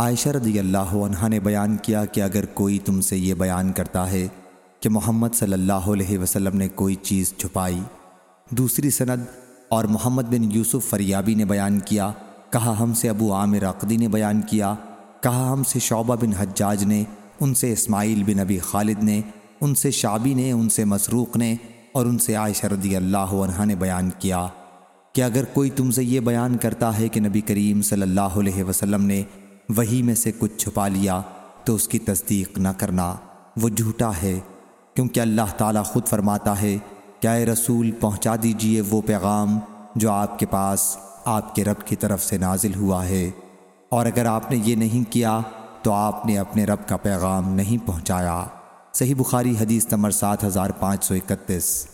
عائشہ رضی اللہ عنہ نے بیان کیا کہ اگر کوئی تم سے یہ بیان کرتا ہے کہ محمد صلی اللہ علیہ وسلم نے کوئی چیز چھپائی، دوسری سند اور محمد بن یوسف فریابی نے بیان کیا، کہا ہم سے ابو عامر عقدی نے بیان کیا، کہا ہم سے شعبہ بن حجاج نے، ان سے اسماعیل بن ابی خالد نے، ان سے شابی نے، ان سے مسروق نے اور ان سے عائشہ رضی اللہ عنہ نے بیان کیا کہ اگر کوئی تم سے یہ بیان کرتا ہے کہ نبی کریم صلی اللہ علیہ وسلم نے وہی میں سے کچھ چھپا لیا تو اس کی تصدیق نہ کرنا، وہ جھوٹا ہے۔ کیونکہ اللہ تعالیٰ خود فرماتا ہے کیا اے رسول، پہنچا دیجیے وہ پیغام جو آپ کے پاس، آپ کے رب کی طرف سے نازل ہوا ہے۔ اور اگر آپ نے یہ نہیں کیا تو آپ نے اپنے رب کا پیغام نہیں پہنچایا۔ صحیح بخاری حدیث نمبر سات ہزار پانچ سو اکتیس۔